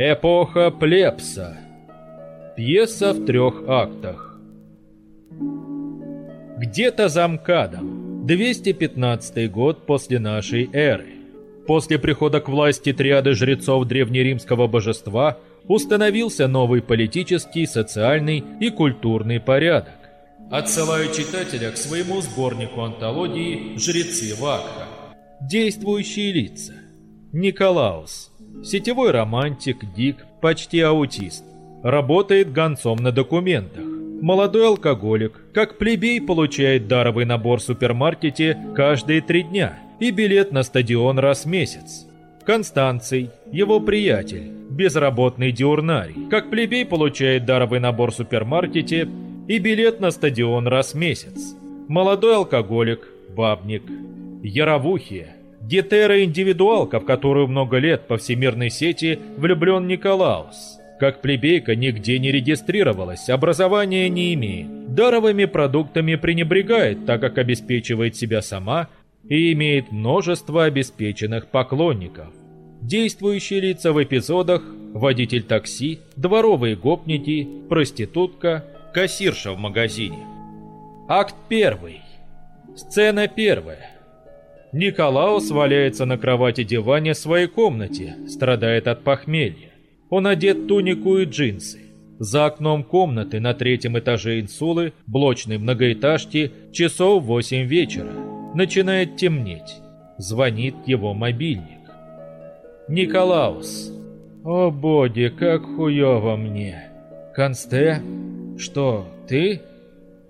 Эпоха Плепса. Пьеса в трех актах. Где-то за МКАДом. 215 год после нашей эры. После прихода к власти триады жрецов древнеримского божества установился новый политический, социальный и культурный порядок. Отсылаю читателя к своему сборнику антологии «Жрецы Вакха». Действующие лица. Николаус. Сетевой романтик, дик, почти аутист. Работает гонцом на документах. Молодой алкоголик, как плебей, получает даровый набор в супермаркете каждые три дня и билет на стадион раз в месяц. Констанций, его приятель, безработный диурнарий, как плебей получает даровый набор в супермаркете и билет на стадион раз в месяц. Молодой алкоголик, бабник, Яровухия, Гетера-индивидуалка, в которую много лет по всемирной сети влюблен Николаус. Как плебейка нигде не регистрировалась, образования не имеет. Даровыми продуктами пренебрегает, так как обеспечивает себя сама и имеет множество обеспеченных поклонников. Действующие лица в эпизодах – водитель такси, дворовые гопники, проститутка, кассирша в магазине. Акт первый. Сцена первая. Николаус валяется на кровати-диване в своей комнате, страдает от похмелья. Он одет тунику и джинсы. За окном комнаты на третьем этаже инсулы, блочной многоэтажки, часов 8 вечера. Начинает темнеть. Звонит его мобильник. Николаус. О боги, как хуёво мне. Консте? Что, ты?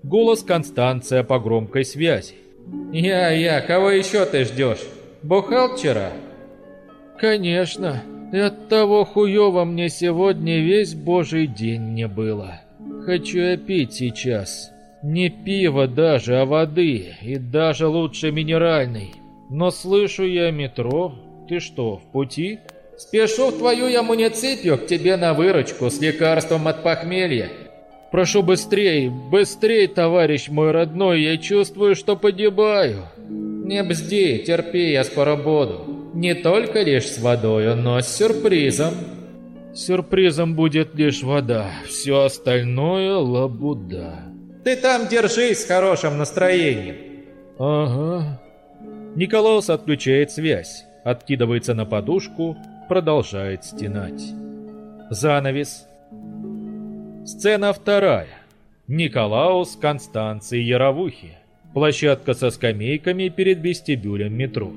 Голос Констанция по громкой связи. «Я, я, кого еще ты ждешь? Бухал вчера?» «Конечно. И от того хуёво мне сегодня весь божий день не было. Хочу я пить сейчас. Не пиво даже, а воды, и даже лучше минеральный. Но слышу я метро. Ты что, в пути?» «Спешу в твою я муниципию к тебе на выручку с лекарством от похмелья. Прошу быстрей, быстрей, товарищ мой родной, я чувствую, что погибаю. Не бзди, терпи, я скоро буду. Не только лишь с водой, но с сюрпризом. Сюрпризом будет лишь вода, все остальное лабуда. Ты там держись с хорошим настроением. Ага. Николаус отключает связь, откидывается на подушку, продолжает стенать. Занавес, Сцена вторая. Николаус, Констанции, Яровухи. Площадка со скамейками перед вестибюлем метро.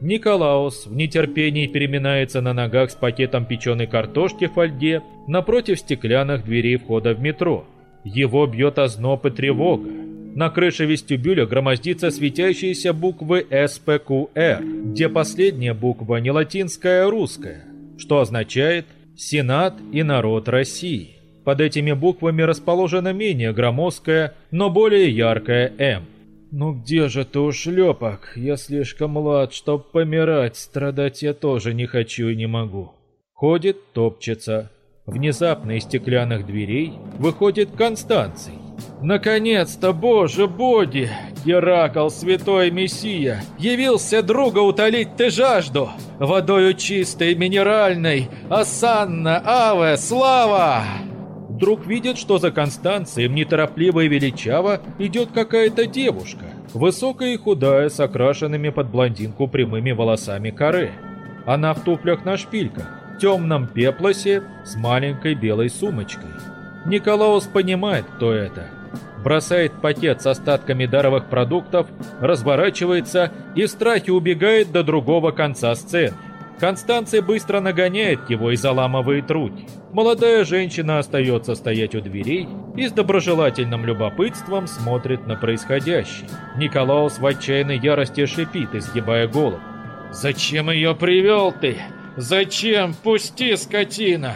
Николаус в нетерпении переминается на ногах с пакетом печеной картошки в фольге напротив стеклянных дверей входа в метро. Его бьет озноб и тревога. На крыше вестибюля громоздится светящиеся буквы СПQR, где последняя буква не латинская, а русская, что означает «Сенат и народ России». Под этими буквами расположена менее громоздкая, но более яркая «М». «Ну где же ты, ушлепок? Я слишком млад, чтоб помирать, страдать я тоже не хочу и не могу». Ходит, топчется. Внезапно из стеклянных дверей выходит Констанций. «Наконец-то, боже боги! Геракл, святой мессия, явился друга утолить ты жажду! Водою чистой, минеральной, осанна, аве, слава!» Вдруг видит, что за Констанцием неторопливо и величаво идет какая-то девушка, высокая и худая, с окрашенными под блондинку прямыми волосами коры. Она в туфлях на шпильках, темном пеплосе с маленькой белой сумочкой. Николаус понимает, кто это. Бросает пакет с остатками даровых продуктов, разворачивается и в страхе убегает до другого конца сцены. Констанция быстро нагоняет его и заламывает руки. Молодая женщина остается стоять у дверей и с доброжелательным любопытством смотрит на происходящее. Николаус в отчаянной ярости шипит, изгибая голову. «Зачем ее привел ты? Зачем? Пусти, скотина!»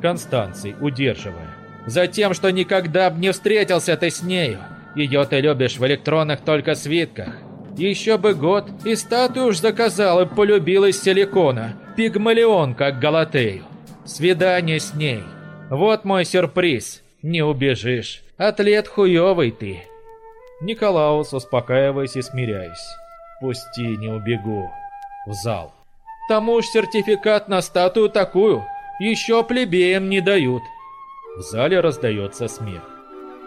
Констанций, удерживая. «Затем, что никогда б не встретился ты с нею. Ее ты любишь в электронных только свитках. Еще бы год, и статую уж заказал и полюбил из силикона. Пигмалион, как Галатею. Свидание с ней. Вот мой сюрприз. Не убежишь. Атлет хуёвый ты. Николаус, успокаиваясь и смиряясь. Пусти, не убегу. В зал. Тому ж сертификат на статую такую. Еще плебеям не дают. В зале раздается смех.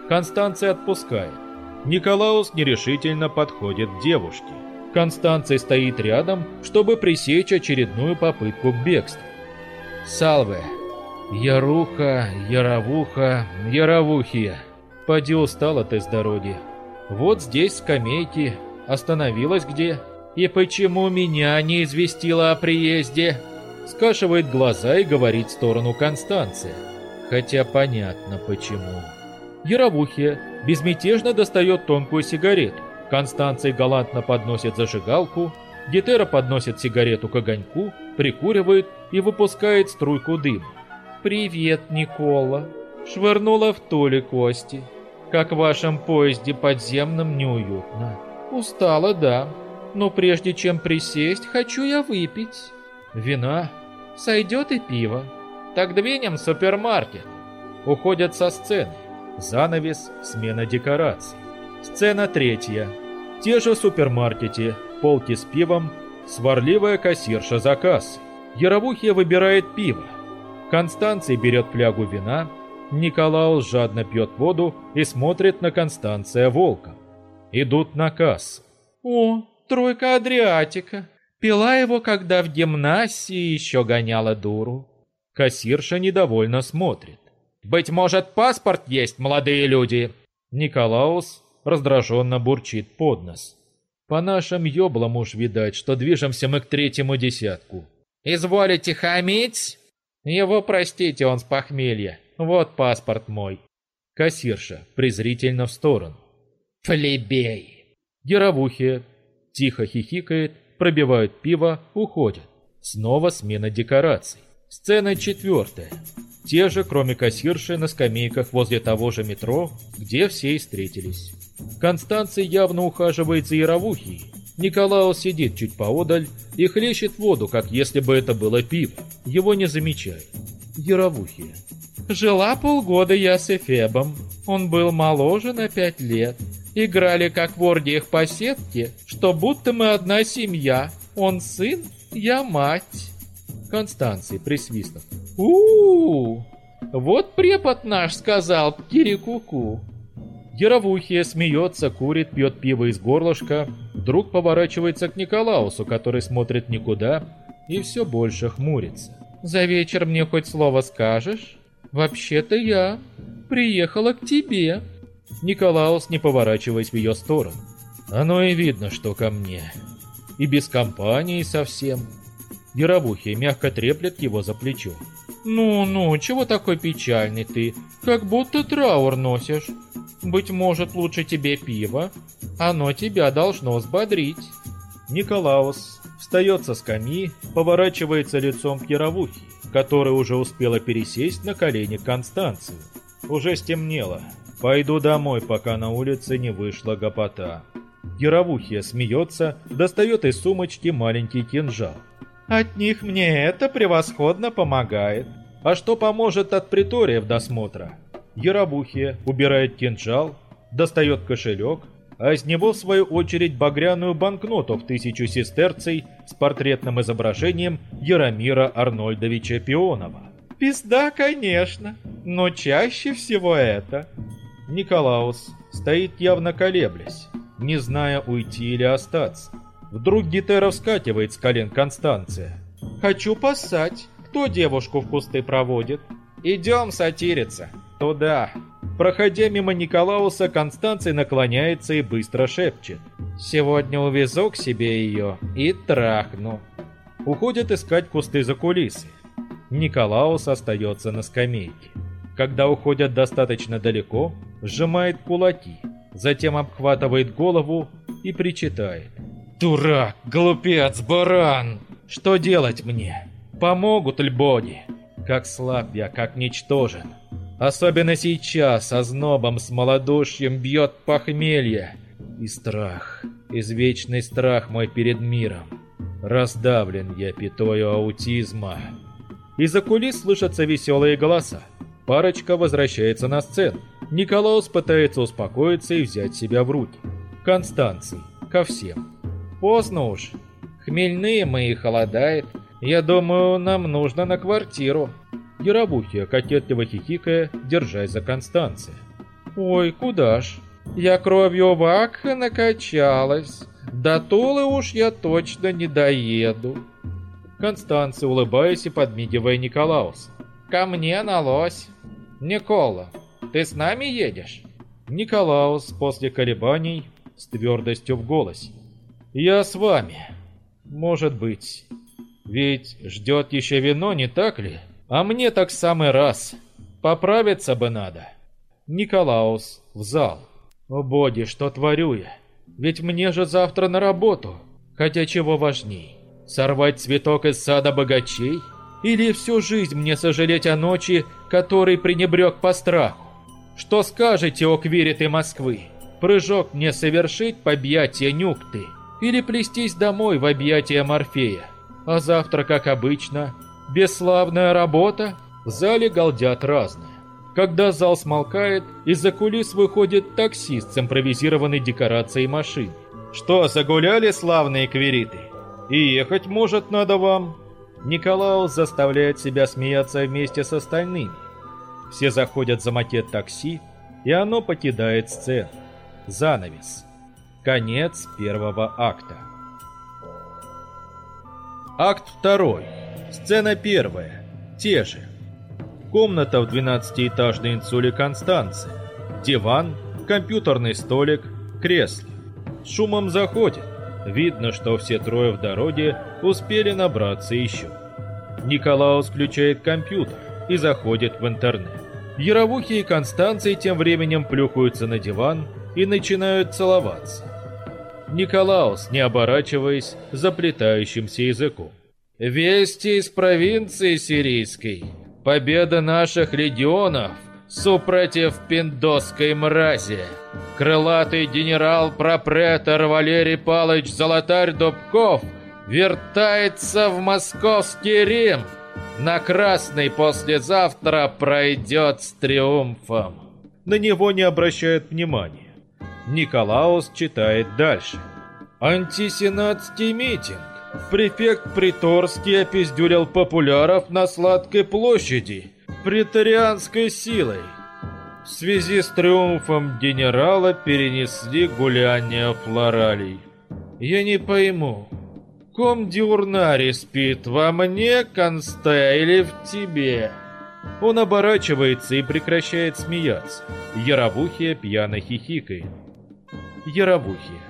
Констанция отпускает. Николаус нерешительно подходит к девушке. Констанция стоит рядом, чтобы пресечь очередную попытку к бегству. Салве. Яруха, Яровуха, Яровухия. Поди устала ты с дороги. Вот здесь скамейки. Остановилась где? И почему меня не известила о приезде? Скашивает глаза и говорит в сторону Констанция. Хотя понятно почему. Яровухия безмятежно достает тонкую сигарету. Констанция галантно подносит зажигалку, Гетера подносит сигарету к огоньку, прикуривает и выпускает струйку дыма. «Привет, Никола!» Швырнула в Толе кости. «Как в вашем поезде подземном неуютно. Устала, да. Но прежде чем присесть, хочу я выпить. Вина. Сойдет и пиво. Так двинем в супермаркет». Уходят со сцены. Занавес, смена декораций. Сцена третья. Те же супермаркете, полки с пивом, сварливая кассирша за кассой. Яровухия выбирает пиво. Констанция берет флягу вина, Николаус жадно пьет воду и смотрит на Констанция волком. Идут на кассу. «О, тройка Адриатика. Пила его, когда в гимнасии еще гоняла дуру». Кассирша недовольно смотрит. «Быть может, паспорт есть, молодые люди?» Николаус раздраженно бурчит под нос. По нашим ёблам уж видать, что движемся мы к третьему десятку. «Изволите хамить?» «Его простите, он с похмелья. Вот паспорт мой». Кассирша презрительно в сторону. «Флебей!» Яровухи тихо хихикает, пробивают пиво, уходят. Снова смена декораций. Сцена четвертая. Те же, кроме кассирши, на скамейках возле того же метро, где все и встретились. Констанция явно ухаживает за Яровухией. Николаус сидит чуть поодаль и хлещет воду, как если бы это было пиво. Его не замечает. Яровухия. Жила полгода я с Эфебом. Он был моложе на пять лет. Играли как в оргиях по сетке, что будто мы одна семья. Он сын, я мать. Констанция, присвистнув. -у, -у Вот препод наш сказал Кирикуку. Яровухия смеется, курит, пьет пиво из горлышка, вдруг поворачивается к Николаусу, который смотрит никуда и все больше хмурится. «За вечер мне хоть слово скажешь? Вообще-то я приехала к тебе». Николаус, не поворачиваясь в ее сторону. Оно и видно, что ко мне. И без компании совсем. Яровухия мягко треплет его за плечо. «Ну-ну, чего такой печальный ты? Как будто траур носишь. Быть может, лучше тебе пиво? Оно тебя должно взбодрить». Николаус встает со скамьи, поворачивается лицом к Яровухе, которая уже успела пересесть на колени Констанцию. Уже стемнело. Пойду домой, пока на улице не вышла гопота. Яровухия смеется, достает из сумочки маленький кинжал. От них мне это превосходно помогает. А что поможет от притория в досмотра? Яробухия убирает кинжал, достает кошелек, а из него в свою очередь багряную банкноту в тысячу сестерций с портретным изображением Яромира Арнольдовича Пионова. Пизда, конечно, но чаще всего это. Николаус стоит явно колеблясь, не зная уйти или остаться. Вдруг Гетера вскакивает с колен Констанция. «Хочу поссать. Кто девушку в кусты проводит?» «Идем сатириться. Туда». Проходя мимо Николауса, Констанция наклоняется и быстро шепчет. «Сегодня увезу к себе ее и трахну». Уходят искать кусты за кулисы. Николаус остается на скамейке. Когда уходят достаточно далеко, сжимает кулаки, затем обхватывает голову и причитает. Дурак, глупец, баран! Что делать мне? Помогут ли боги? Как слаб я, как ничтожен. Особенно сейчас, ознобом с малодушьем бьет похмелье. И страх, извечный страх мой перед миром. Раздавлен я пятою аутизма. Из-за кулис слышатся веселые голоса. Парочка возвращается на сцену. Николаус пытается успокоиться и взять себя в руки. Констанций, ко всем. Поздно уж. Хмельные мы и холодает. Я думаю, нам нужно на квартиру. Яробухия, кокетливо хихикая, держась за Констанция. «Ой, куда ж? Я кровью вакха накачалась. До Тулы уж я точно не доеду». Констанция, улыбаясь и подмигивая Николаусу. «Ко мне на лось. Никола, ты с нами едешь?» Николаус после колебаний с твердостью в голосе. «Я с вами. Может быть. Ведь ждет еще вино, не так ли? А мне так самый раз. Поправиться бы надо». Николаус в зал. «О боги, что творю я? Ведь мне же завтра на работу. Хотя чего важней? Сорвать цветок из сада богачей? Или всю жизнь мне сожалеть о ночи, который пренебрег по страху? Что скажете, о квириты Москвы? Прыжок мне совершить по объятия Нюкты? Или плестись домой в объятия Морфея? А завтра, как обычно, бесславная работа? В зале галдят разное. Когда зал смолкает, из-за кулис выходит таксист с импровизированной декорацией машины. «Что, загуляли славные квириты? И ехать, может, надо вам?» Николаус заставляет себя смеяться вместе с остальными. Все заходят за макет такси, и оно покидает сцену. Занавес. Конец первого акта. Акт второй. Сцена первая. Те же. Комната в 12-этажной инсуле Констанции. Диван, компьютерный столик, кресло. шумом заходит. Видно, что все трое в дороге успели набраться еще. Николаус включает компьютер и заходит в интернет. Яровухи и Констанции тем временем плюхаются на диван и начинают целоваться. Николаус, не оборачиваясь, заплетающимся языком. «Вести из провинции сирийской. Победа наших легионов супротив пиндосской мрази. Крылатый генерал-пропретор Валерий Палыч Золотарь Дубков вертается в московский Рим. На красный послезавтра пройдет с триумфом. На него не обращают внимания. Николаус читает дальше. Антисенатский митинг. Префект Приторский опиздюрил популяров на Сладкой площади претарианской силой. В связи с триумфом генерала перенесли гуляние флоралей. Я не пойму, ком диурнари спит во мне, Консте, или в тебе? Он оборачивается и прекращает смеяться. Яровухия пьяно хихикает. Яровухия.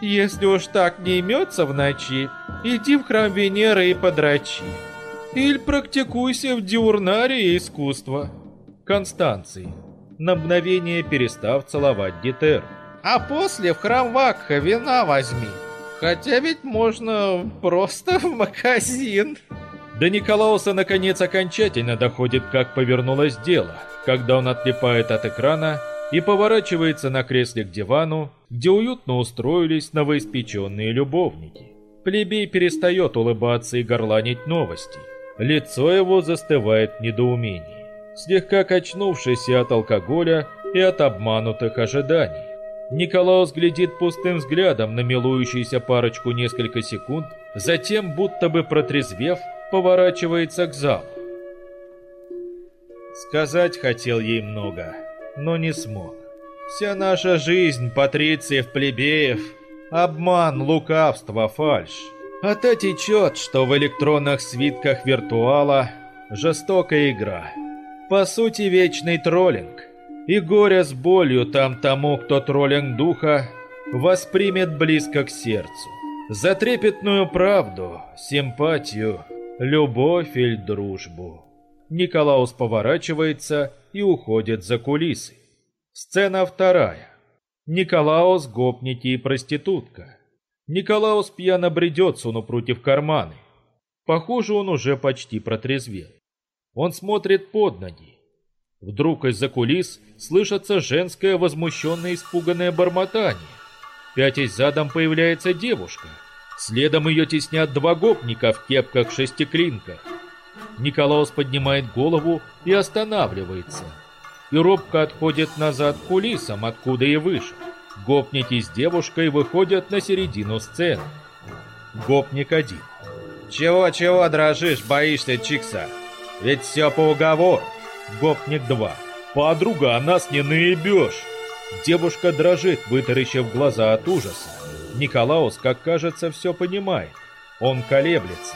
Если уж так не имется в ночи, иди в храм Венеры и подрачи. Или практикуйся в диурнарии искусства. Констанций, на мгновение перестав целовать Гетер. А после в храм Вакха вина возьми. Хотя ведь можно просто в магазин. До Николауса наконец окончательно доходит, как повернулось дело, когда он отлипает от экрана и поворачивается на кресле к дивану, где уютно устроились новоиспеченные любовники. Плебей перестает улыбаться и горланить новости. Лицо его застывает в недоумении, слегка качнувшись и от алкоголя, и от обманутых ожиданий. Николаус глядит пустым взглядом на милующуюся парочку несколько секунд, затем, будто бы протрезвев, поворачивается к залу. Сказать хотел ей много, но не смог. Вся наша жизнь, патрициев, плебеев, обман, лукавство, фальшь. А то течет, что в электронных свитках виртуала жестокая игра. По сути, вечный троллинг. И горе с болью там тому, кто троллинг духа, воспримет близко к сердцу. За трепетную правду, симпатию, любовь или дружбу. Николаус поворачивается и уходит за кулисы. Сцена вторая. Николаус, гопники и проститутка. Николаус пьяно бредет, суну против карманы. Похоже, он уже почти протрезвел. Он смотрит под ноги. Вдруг из-за кулис слышится женское возмущенное испуганное бормотание. Пятясь задом появляется девушка. Следом ее теснят два гопника в кепках-шестиклинках. Николаус поднимает голову и останавливается. И робко отходит назад к кулисам, откуда и вышел. Гопники с девушкой выходят на середину сцены. Гопник один. «Чего-чего дрожишь, боишься, Чикса? Ведь все по уговору. Гопник 2. Подруга, нас не наебешь. Девушка дрожит, вытаращив глаза от ужаса. Николаус, как кажется, все понимает. Он колеблется.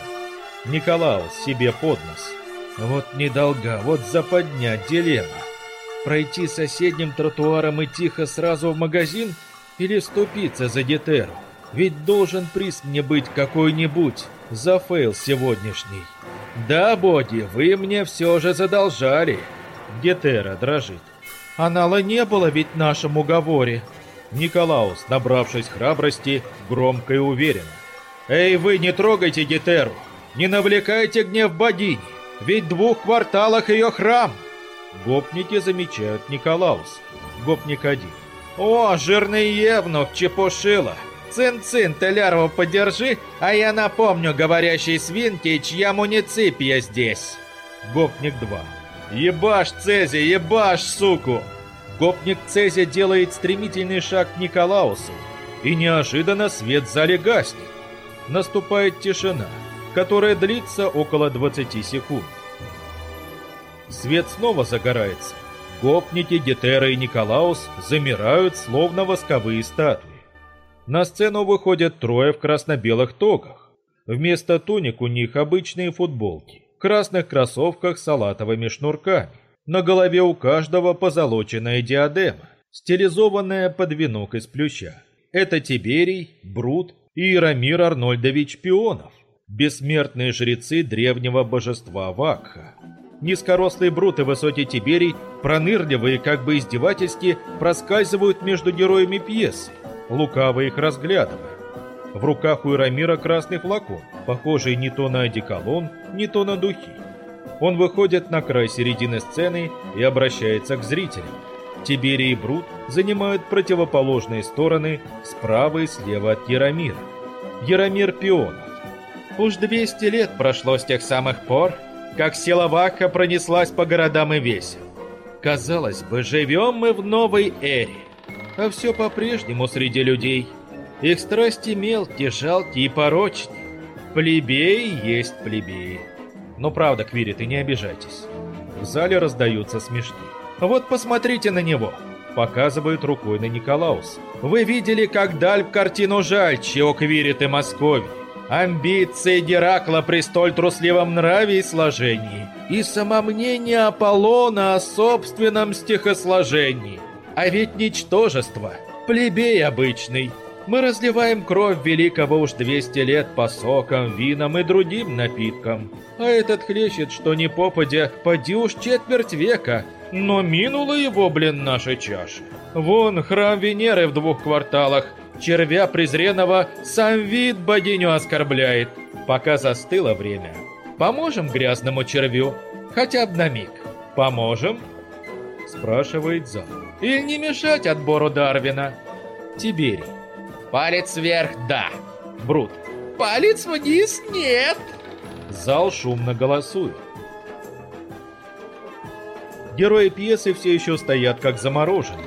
Николаус себе под нос. Вот недолга, вот западня, дилемма. Пройти соседним тротуаром и тихо сразу в магазин или вступиться за гетеру? Ведь должен приз мне быть какой-нибудь за фейл сегодняшний. Да, Боди, вы мне все же задолжали. Гетера дрожит. Анала не было ведь в нашем уговоре. Николаус, набравшись храбрости, громко и уверенно. Эй, вы не трогайте Гетеру! Не навлекайте гнев богини! Ведь в двух кварталах ее храм! Гопники замечают Николаус. Гопник один. О, жирный евнух, чепушила! Цин-цин, ты лярву подержи, а я напомню говорящей свинке, чья муниципия здесь. Гопник 2. Ебаш, Цези, ебаш, суку! Гопник Цези делает стремительный шаг к Николаусу, и неожиданно свет в. Наступает тишина, которая длится около 20 секунд. Свет снова загорается. Гопники, Гетера и Николаус замирают, словно восковые статуи. На сцену выходят трое в красно-белых тогах. Вместо туник у них обычные футболки, в красных кроссовках с салатовыми шнурками. На голове у каждого позолоченная диадема, стилизованная под венок из плюща. Это Тиберий, Брут и Иеромир Арнольдович Пионов, бессмертные жрецы древнего божества Вакха. Низкорослый Брут и высокий Тиберий, пронырливые, как бы издевательски, проскальзывают между героями пьесы лукаво их разглядывая. В руках у Ирамира красный флакон, похожий не то на одеколон, не то на духи. Он выходит на край середины сцены и обращается к зрителям. Тиберий и Брут занимают противоположные стороны справа и слева от Яромира. Яромир Пионов. Уж 200 лет прошло с тех самых пор, как сила Вака пронеслась по городам и весел. Казалось бы, живем мы в новой эре а все по-прежнему среди людей. Их страсти мелкие, жалкие и порочные. Плебеи есть плебеи. Но правда, Квири, ты не обижайтесь. В зале раздаются смешки. Вот посмотрите на него. Показывают рукой на Николаус. Вы видели, как даль картину Жальчи о Квирит и Москве? Амбиции Геракла при столь трусливом нраве и сложении. И самомнение Аполлона о собственном стихосложении – а ведь ничтожество, плебей обычный. Мы разливаем кровь великого уж 200 лет по сокам, винам и другим напиткам. А этот хлещет, что не попадя, поди уж четверть века. Но минула его, блин, наша чаша. Вон храм Венеры в двух кварталах. Червя презренного сам вид богиню оскорбляет. Пока застыло время. Поможем грязному червю? Хотя бы на миг. Поможем? Спрашивает зал. Или не мешать отбору Дарвина? Тиберий. Палец вверх, да. Брут. Палец вниз, нет. Зал шумно голосует. Герои пьесы все еще стоят как замороженные.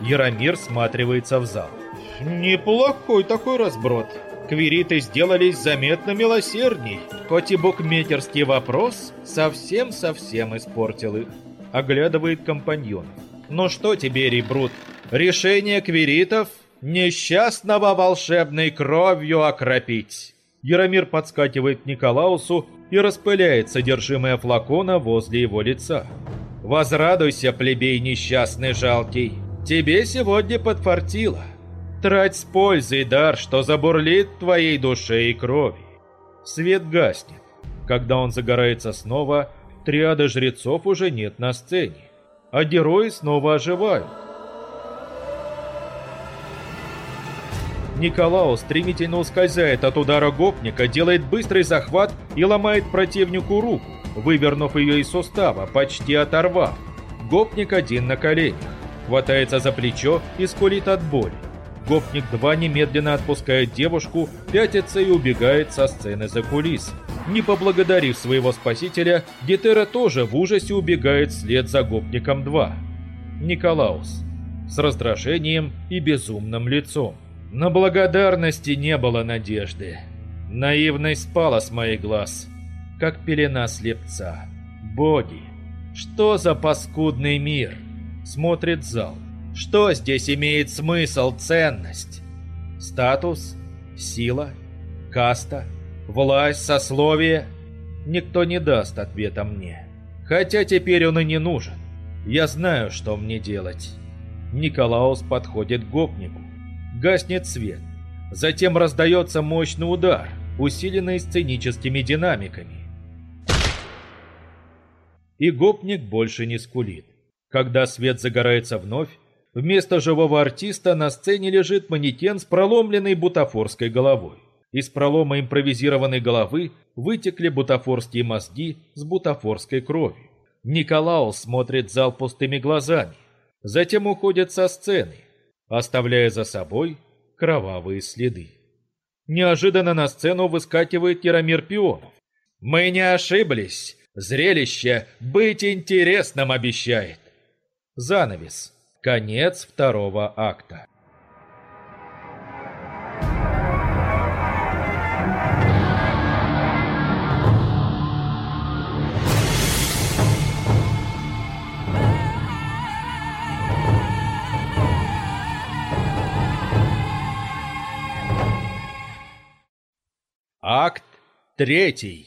Яромир сматривается в зал. Неплохой такой разброд. Квириты сделались заметно милосердней, хоть и букмекерский вопрос совсем-совсем испортил их. Оглядывает компаньонов. Ну что тебе, Рибрут, решение квиритов несчастного волшебной кровью окропить. Яромир подскакивает к Николаусу и распыляет содержимое флакона возле его лица. «Возрадуйся, плебей несчастный жалкий, тебе сегодня подфартило. Трать с пользой дар, что забурлит твоей душе и крови». Свет гаснет. Когда он загорается снова, триады жрецов уже нет на сцене а герои снова оживают. Николао стремительно ускользает от удара гопника, делает быстрый захват и ломает противнику руку, вывернув ее из сустава, почти оторвав. Гопник один на коленях, хватается за плечо и скулит от боли. Гопник 2 немедленно отпускает девушку, пятится и убегает со сцены за кулисы. Не поблагодарив своего спасителя, Гетера тоже в ужасе убегает вслед за гопником 2. Николаус. С раздражением и безумным лицом. На благодарности не было надежды. Наивность спала с моих глаз, как пелена слепца. Боги, что за паскудный мир? Смотрит зал. Что здесь имеет смысл, ценность? Статус? Сила? Каста? Власть? Сословие? Никто не даст ответа мне. Хотя теперь он и не нужен. Я знаю, что мне делать. Николаус подходит к гопнику. Гаснет свет. Затем раздается мощный удар, усиленный сценическими динамиками. И гопник больше не скулит. Когда свет загорается вновь, вместо живого артиста на сцене лежит манекен с проломленной бутафорской головой. Из пролома импровизированной головы вытекли бутафорские мозги с бутафорской кровью. Николаус смотрит зал пустыми глазами, затем уходит со сцены, оставляя за собой кровавые следы. Неожиданно на сцену выскакивает Яромир Пионов. «Мы не ошиблись! Зрелище быть интересным обещает!» Занавес. Конец второго акта. Акт третий.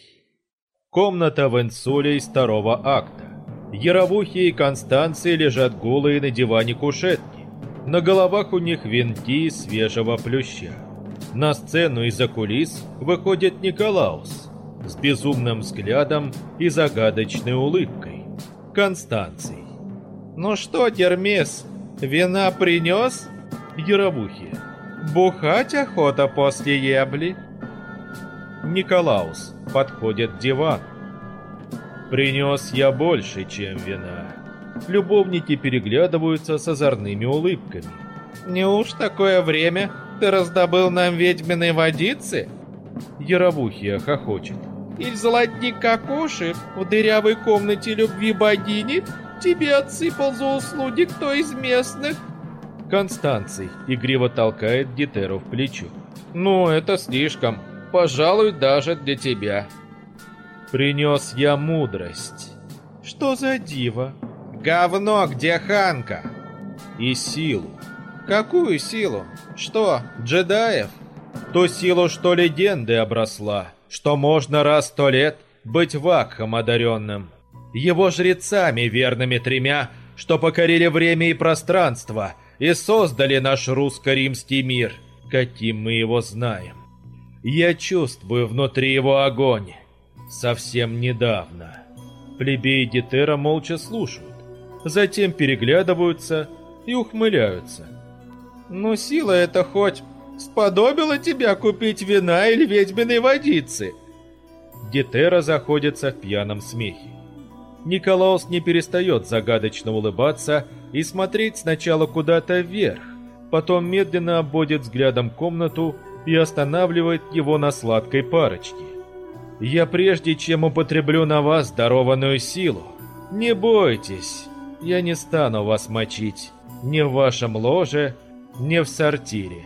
Комната в инсуле из второго акта. Яровухи и Констанции лежат голые на диване кушетки. На головах у них венки свежего плюща. На сцену из-за кулис выходит Николаус с безумным взглядом и загадочной улыбкой. Констанций. «Ну что, Термес, вина принес?» Яровухи. «Бухать охота после ебли?» Николаус подходит к дивану. Принес я больше, чем вина. Любовники переглядываются с озорными улыбками. Неуж такое время ты раздобыл нам ведьминой водицы? Яровухия хохочет. Иль золотник Кокоши в дырявой комнате любви богини тебе отсыпал за услуги кто из местных? Констанций игриво толкает Дитеру в плечо. Ну, это слишком пожалуй, даже для тебя. Принес я мудрость. Что за диво? Говно, где Ханка? И силу. Какую силу? Что, джедаев? Ту силу, что легенды обросла, что можно раз сто лет быть вакхом одаренным. Его жрецами верными тремя, что покорили время и пространство и создали наш русско-римский мир, каким мы его знаем. Я чувствую внутри его огонь. Совсем недавно. Плебеи Дитера молча слушают, затем переглядываются и ухмыляются. «Ну, сила это хоть сподобила тебя купить вина или ведьминой водицы?» Дитера заходится в пьяном смехе. Николаус не перестает загадочно улыбаться и смотреть сначала куда-то вверх, потом медленно обводит взглядом комнату и останавливает его на сладкой парочке. «Я прежде чем употреблю на вас дарованную силу, не бойтесь, я не стану вас мочить ни в вашем ложе, ни в сортире.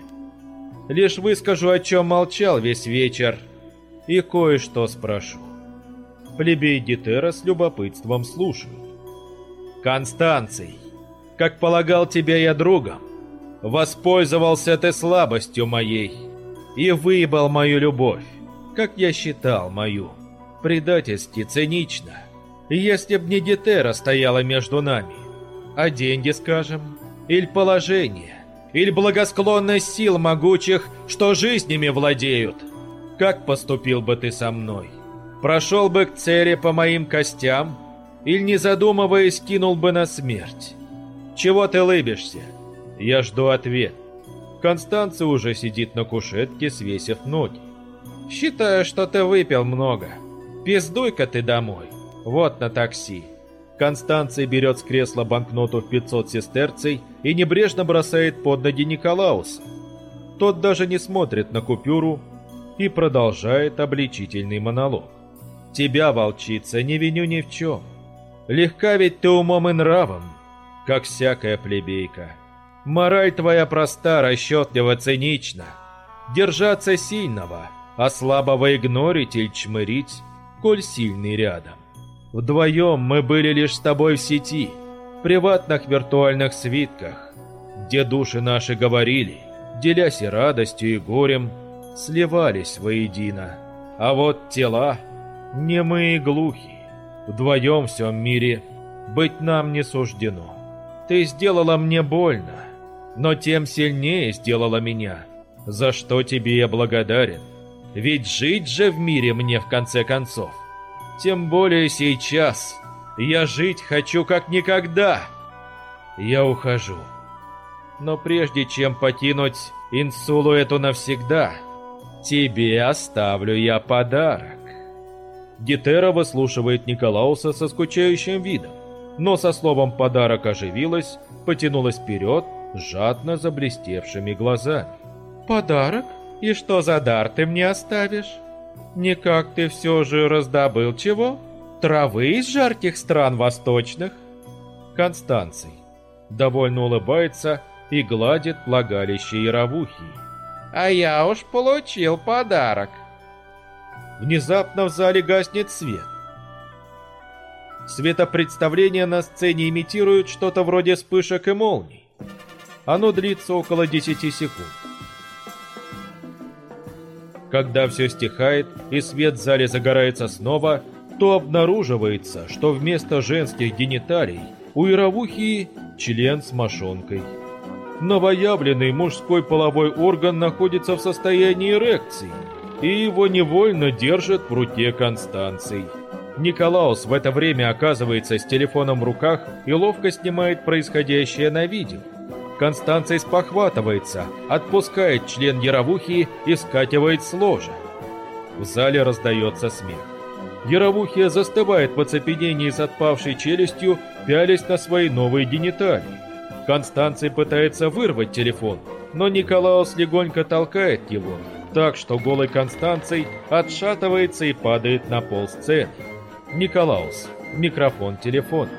Лишь выскажу, о чем молчал весь вечер, и кое-что спрошу». Плебей Дитера с любопытством слушают. «Констанций, как полагал тебя я другом, воспользовался ты слабостью моей» и выебал мою любовь, как я считал мою. Предательски цинично. Если б не Детера стояла между нами, а деньги, скажем, или положение, или благосклонность сил могучих, что жизнями владеют, как поступил бы ты со мной? Прошел бы к цели по моим костям, или, не задумываясь, кинул бы на смерть? Чего ты лыбишься? Я жду ответ. Констанция уже сидит на кушетке, свесив ноги. «Считаю, что ты выпил много. Пиздуй-ка ты домой. Вот на такси». Констанция берет с кресла банкноту в 500 сестерций и небрежно бросает под ноги Николауса. Тот даже не смотрит на купюру и продолжает обличительный монолог. «Тебя, волчица, не виню ни в чем. Легка ведь ты умом и нравом, как всякая плебейка». Мораль твоя проста, расчетлива, цинична. Держаться сильного, а слабого игнорить или чмырить, коль сильный рядом. Вдвоем мы были лишь с тобой в сети, приватных виртуальных свитках, где души наши говорили, делясь и радостью, и горем, сливались воедино. А вот тела немые и глухи, вдвоем в всем мире быть нам не суждено. Ты сделала мне больно, но тем сильнее сделала меня, за что тебе я благодарен. Ведь жить же в мире мне в конце концов. Тем более сейчас я жить хочу как никогда. Я ухожу. Но прежде чем покинуть Инсулу эту навсегда, тебе оставлю я подарок. Гетера выслушивает Николауса со скучающим видом, но со словом «подарок» оживилась, потянулась вперед, жадно заблестевшими глазами. «Подарок? И что за дар ты мне оставишь? Никак ты все же раздобыл чего? Травы из жарких стран восточных?» Констанций довольно улыбается и гладит влагалище Яровухи. «А я уж получил подарок!» Внезапно в зале гаснет свет. Светопредставление на сцене имитирует что-то вроде вспышек и молний. Оно длится около 10 секунд. Когда все стихает и свет в зале загорается снова, то обнаруживается, что вместо женских гениталий у Яровухи член с мошонкой. Новоявленный мужской половой орган находится в состоянии эрекции, и его невольно держат в руке Констанций. Николаус в это время оказывается с телефоном в руках и ловко снимает происходящее на видео. Констанций спохватывается, отпускает член Яровухи и скативает с ложа. В зале раздается смех. Яровухия застывает в оцепенении с отпавшей челюстью, пялясь на свои новые гениталии. Констанций пытается вырвать телефон, но Николаус легонько толкает его, так что голый Констанций отшатывается и падает на пол сцены. Николаус. Микрофон, телефон.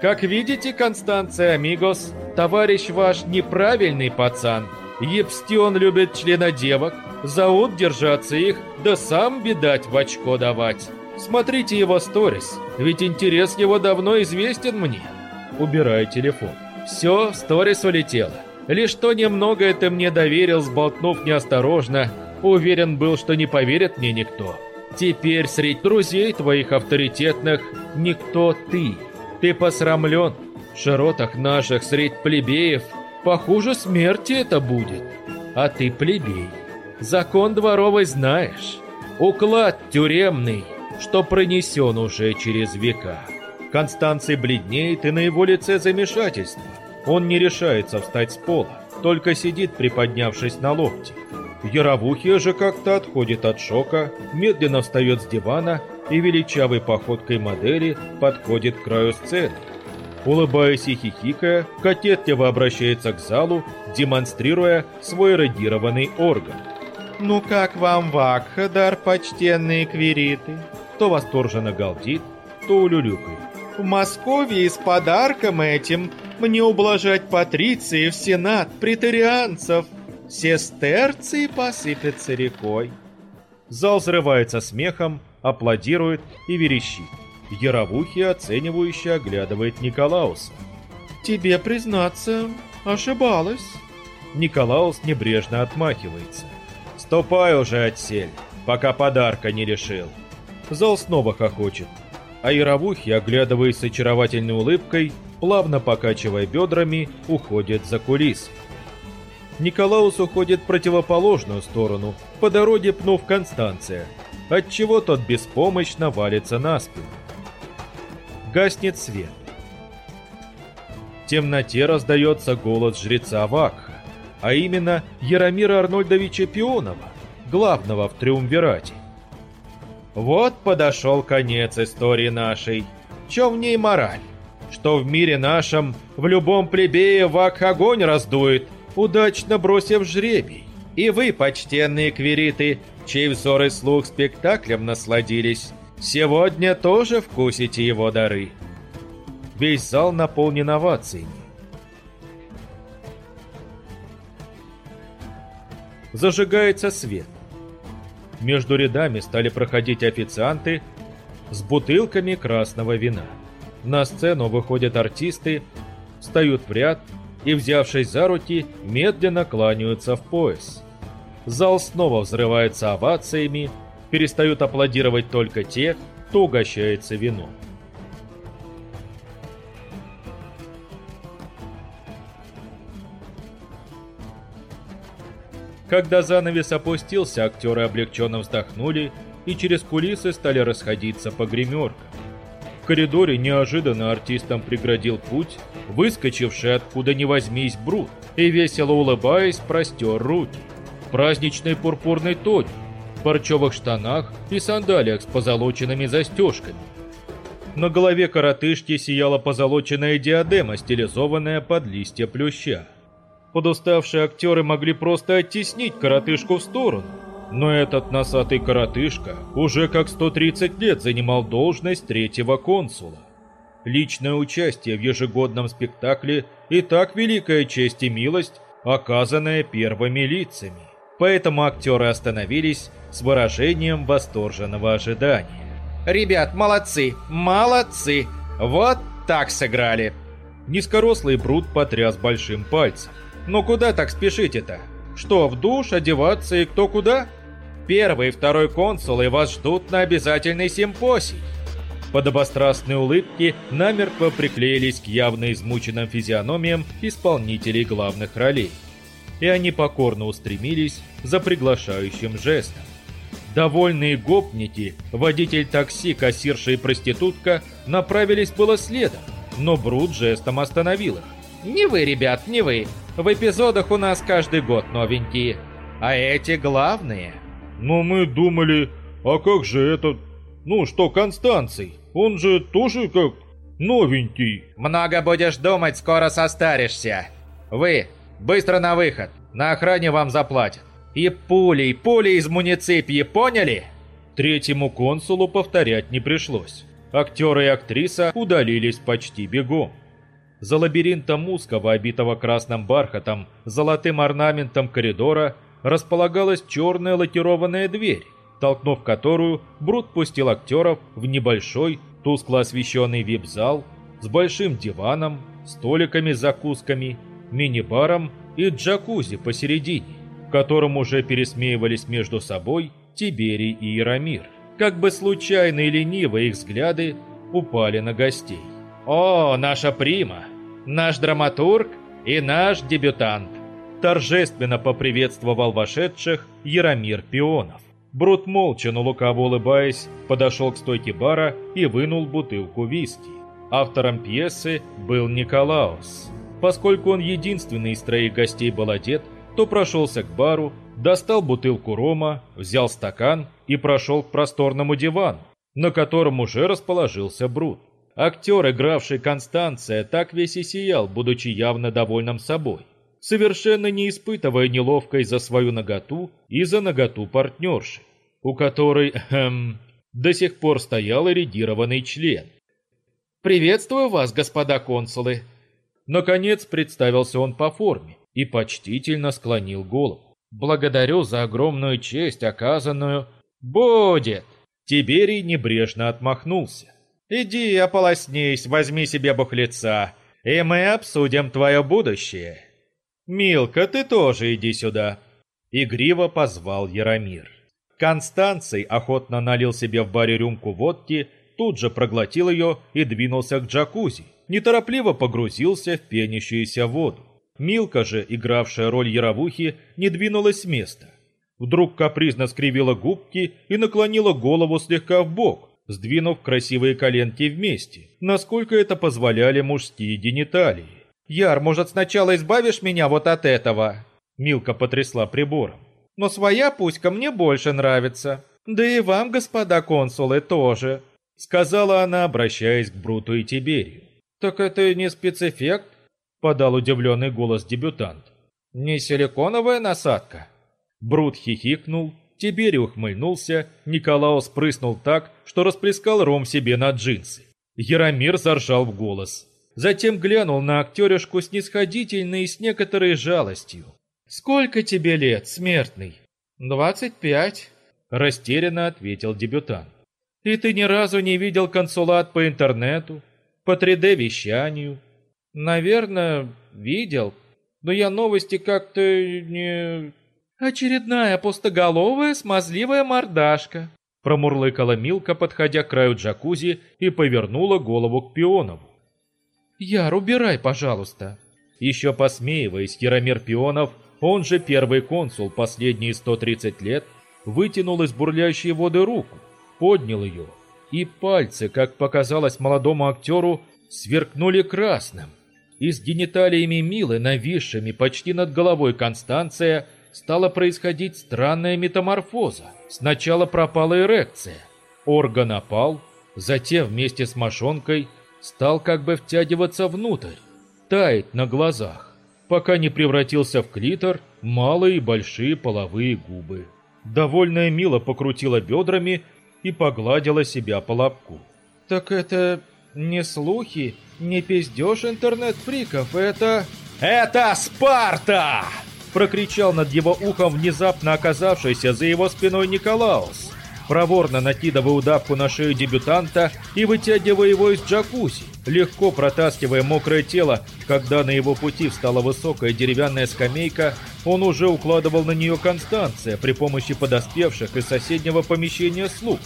Как видите, Констанция Амигос, товарищ ваш неправильный пацан. Епстион любит члена девок, зовут держаться их, да сам бедать в очко давать. Смотрите его сторис, ведь интерес его давно известен мне. Убираю телефон. Все, сторис улетело. Лишь то немногое ты мне доверил, сболтнув неосторожно. Уверен был, что не поверит мне никто. Теперь среди друзей твоих авторитетных никто ты. Ты посрамлен. В широтах наших среди плебеев похуже смерти это будет. А ты плебей. Закон дворовый знаешь. Уклад тюремный, что пронесен уже через века. Констанций бледнеет, и на его лице замешательство. Он не решается встать с пола, только сидит, приподнявшись на локте. Яровухия же как-то отходит от шока, медленно встает с дивана и величавой походкой модели подходит к краю сцены. Улыбаясь и хихикая, кокетливо обращается к залу, демонстрируя свой эродированный орган. «Ну как вам вакха, дар почтенные квириты?» То восторженно галдит, то улюлюкает. «В Москве с подарком этим мне ублажать патриции в сенат претарианцев. Сестерции посыпятся рекой». Зал взрывается смехом, аплодирует и верещит. Яровухи оценивающе оглядывает Николауса. «Тебе, признаться, ошибалась». Николаус небрежно отмахивается. «Ступай уже отсель, пока подарка не решил». Зал снова хохочет. А Яровухи, оглядываясь с очаровательной улыбкой, плавно покачивая бедрами, уходит за кулис. Николаус уходит в противоположную сторону, по дороге пнув Констанция, отчего тот беспомощно валится на спину. Гаснет свет. В темноте раздается голос жреца Вакха, а именно Яромира Арнольдовича Пионова, главного в Триумвирате. Вот подошел конец истории нашей. Чем в ней мораль? Что в мире нашем в любом плебее Вак огонь раздует, удачно бросив жребий. И вы, почтенные квириты, чей взор и слух спектаклем насладились, сегодня тоже вкусите его дары. Весь зал наполнен овациями. Зажигается свет. Между рядами стали проходить официанты, с бутылками красного вина. На сцену выходят артисты, встают в ряд и, взявшись за руки, медленно кланяются в пояс. Зал снова взрывается овациями, перестают аплодировать только те, кто угощается вином. Когда занавес опустился, актеры облегченно вздохнули и через кулисы стали расходиться по гримеркам. В коридоре неожиданно артистам преградил путь, выскочивший откуда ни возьмись Брут, и весело улыбаясь простер руки. Праздничный пурпурный тони, в парчевых штанах и сандалиях с позолоченными застежками. На голове коротышки сияла позолоченная диадема, стилизованная под листья плюща. Подуставшие актеры могли просто оттеснить коротышку в сторону. Но этот носатый коротышка уже как 130 лет занимал должность третьего консула. Личное участие в ежегодном спектакле и так великая честь и милость, оказанная первыми лицами. Поэтому актеры остановились с выражением восторженного ожидания. «Ребят, молодцы, молодцы! Вот так сыграли!» Низкорослый Брут потряс большим пальцем. Но куда так спешите-то? Что, в душ, одеваться и кто куда? Первый и второй консулы вас ждут на обязательный симпосий. Подобострастные улыбки намертво приклеились к явно измученным физиономиям исполнителей главных ролей. И они покорно устремились за приглашающим жестом. Довольные гопники, водитель такси, кассирша и проститутка направились было следом, но Брут жестом остановил их. «Не вы, ребят, не вы. В эпизодах у нас каждый год новенькие. А эти главные. Но мы думали, а как же этот... Ну что, Констанций? Он же тоже как новенький. Много будешь думать, скоро состаришься. Вы, быстро на выход. На охране вам заплатят. И пулей, пулей из муниципии, поняли? Третьему консулу повторять не пришлось. Актеры и актриса удалились почти бегом. За лабиринтом узкого, обитого красным бархатом, золотым орнаментом коридора располагалась черная лакированная дверь, толкнув которую, Брут пустил актеров в небольшой, тускло освещенный вип-зал с большим диваном, столиками с закусками, мини-баром и джакузи посередине, в котором уже пересмеивались между собой Тиберий и Иеромир. Как бы случайно и лениво их взгляды упали на гостей. «О, наша прима! Наш драматург и наш дебютант!» Торжественно поприветствовал вошедших Яромир Пионов. Брут молча, но лукаво улыбаясь, подошел к стойке бара и вынул бутылку виски. Автором пьесы был Николаус. Поскольку он единственный из троих гостей был одет, то прошелся к бару, достал бутылку рома, взял стакан и прошел к просторному дивану, на котором уже расположился Брут. Актер, игравший Констанция, так весь и сиял, будучи явно довольным собой, совершенно не испытывая неловкой за свою наготу и за наготу партнерши, у которой, эм, до сих пор стоял эрегированный член. «Приветствую вас, господа консулы!» Наконец представился он по форме и почтительно склонил голову. «Благодарю за огромную честь, оказанную...» «Будет!» Тиберий небрежно отмахнулся. Иди ополоснись, возьми себе бухлеца, и мы обсудим твое будущее. Милка, ты тоже иди сюда. Игриво позвал Яромир. Констанций охотно налил себе в баре рюмку водки, тут же проглотил ее и двинулся к джакузи. Неторопливо погрузился в пенящуюся воду. Милка же, игравшая роль яровухи, не двинулась с места. Вдруг капризно скривила губки и наклонила голову слегка в бок, сдвинув красивые коленки вместе, насколько это позволяли мужские гениталии. «Яр, может, сначала избавишь меня вот от этого?» Милка потрясла прибором. «Но своя пуська мне больше нравится. Да и вам, господа консулы, тоже», сказала она, обращаясь к Бруту и Тиберию. «Так это не спецэффект?» подал удивленный голос дебютант. «Не силиконовая насадка?» Брут хихикнул Тибери ухмыльнулся, Николаус прыснул так, что расплескал ром себе на джинсы. Яромир заржал в голос. Затем глянул на актерешку снисходительно и с некоторой жалостью. «Сколько тебе лет, смертный?» «Двадцать пять», – растерянно ответил дебютант. И ты ни разу не видел консулат по интернету, по 3D-вещанию? Наверное, видел, но я новости как-то не... Очередная пустоголовая смазливая мордашка, промурлыкала Милка, подходя к краю джакузи и повернула голову к Пионову. «Яр, убирай, пожалуйста!» Еще посмеиваясь, Яромир Пионов, он же первый консул последние 130 лет, вытянул из бурлящей воды руку, поднял ее, и пальцы, как показалось молодому актеру, сверкнули красным. И с гениталиями Милы, нависшими почти над головой Констанция, стала происходить странная метаморфоза. Сначала пропала эрекция, орган опал, затем вместе с мошонкой стал как бы втягиваться внутрь, таять на глазах, пока не превратился в клитор малые и большие половые губы. Довольная Мила покрутила бедрами и погладила себя по лобку. «Так это не слухи, не пиздеж интернет-фриков, это...» «Это Спарта!» Прокричал над его ухом внезапно оказавшийся за его спиной Николаус, проворно накидывая удавку на шею дебютанта и вытягивая его из джакузи, легко протаскивая мокрое тело, когда на его пути встала высокая деревянная скамейка, он уже укладывал на нее Констанция при помощи подоспевших из соседнего помещения слуг.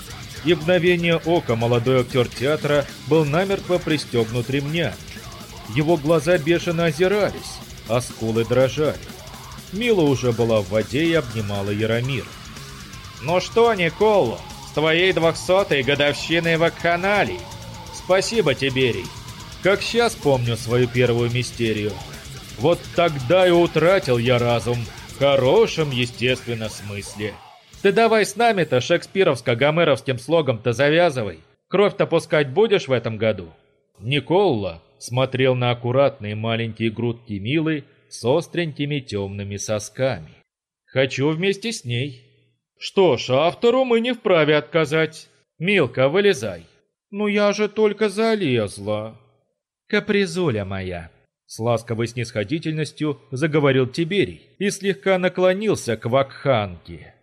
И в мгновение ока молодой актер театра был намертво пристегнут ремня. Его глаза бешено озирались, а скулы дрожали. Мила уже была в воде и обнимала Яромир. «Ну что, Николу, с твоей двухсотой годовщиной вакханалий! Спасибо, Тиберий! Как сейчас помню свою первую мистерию. Вот тогда и утратил я разум в хорошем, естественно, смысле. Ты давай с нами-то шекспировско-гомеровским слогом-то завязывай. Кровь-то пускать будешь в этом году?» Николла смотрел на аккуратные маленькие грудки Милы с остренькими темными сосками. «Хочу вместе с ней». Что ж, автору мы не вправе отказать. Милка, вылезай. Ну я же только залезла. Капризуля моя. С ласковой снисходительностью заговорил Тиберий и слегка наклонился к вакханке.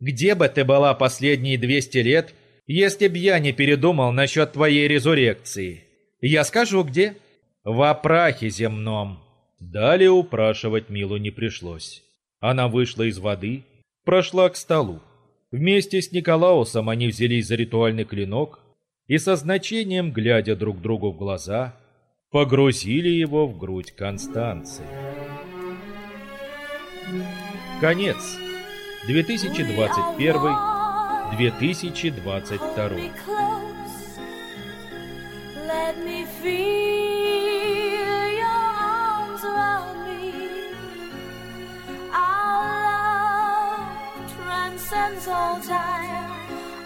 «Где бы ты была последние 200 лет, если б я не передумал насчет твоей резурекции? Я скажу, где? В опрахе земном». Далее упрашивать Милу не пришлось. Она вышла из воды, прошла к столу. Вместе с Николаусом они взялись за ритуальный клинок и со значением, глядя друг другу в глаза, погрузили его в грудь Констанции. Конец. 2021-2022. Let me all time.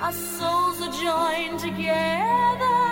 Our souls are joined together.